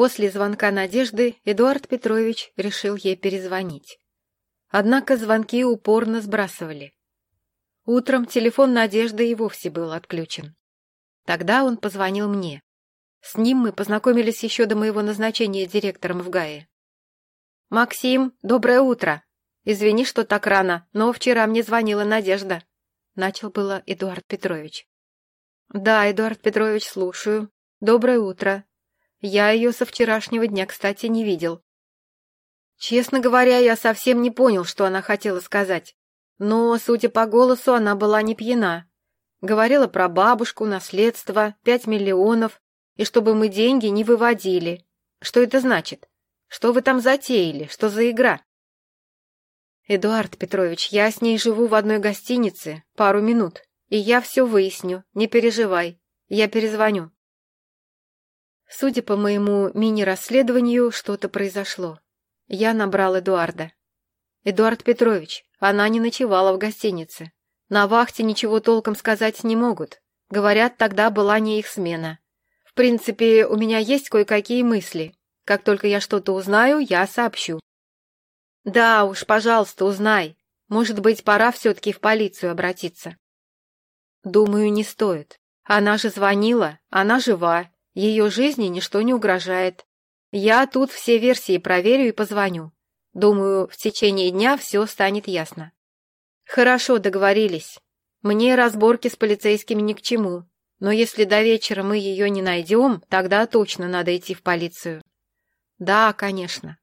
После звонка Надежды Эдуард Петрович решил ей перезвонить. Однако звонки упорно сбрасывали. Утром телефон Надежды и вовсе был отключен. Тогда он позвонил мне. С ним мы познакомились еще до моего назначения директором в ГАИ. «Максим, доброе утро! Извини, что так рано, но вчера мне звонила Надежда», — начал было Эдуард Петрович. «Да, Эдуард Петрович, слушаю. Доброе утро. Я ее со вчерашнего дня, кстати, не видел. Честно говоря, я совсем не понял, что она хотела сказать. Но, судя по голосу, она была не пьяна. Говорила про бабушку, наследство, пять миллионов, и чтобы мы деньги не выводили. Что это значит? Что вы там затеяли? Что за игра? Эдуард Петрович, я с ней живу в одной гостинице пару минут, и я все выясню, не переживай. Я перезвоню. Судя по моему мини-расследованию, что-то произошло. Я набрал Эдуарда. «Эдуард Петрович, она не ночевала в гостинице. На вахте ничего толком сказать не могут. Говорят, тогда была не их смена. В принципе, у меня есть кое-какие мысли. Как только я что-то узнаю, я сообщу». «Да уж, пожалуйста, узнай. Может быть, пора все-таки в полицию обратиться». «Думаю, не стоит. Она же звонила, она жива, ее жизни ничто не угрожает. Я тут все версии проверю и позвоню. Думаю, в течение дня все станет ясно. Хорошо, договорились. Мне разборки с полицейскими ни к чему. Но если до вечера мы ее не найдем, тогда точно надо идти в полицию. Да, конечно.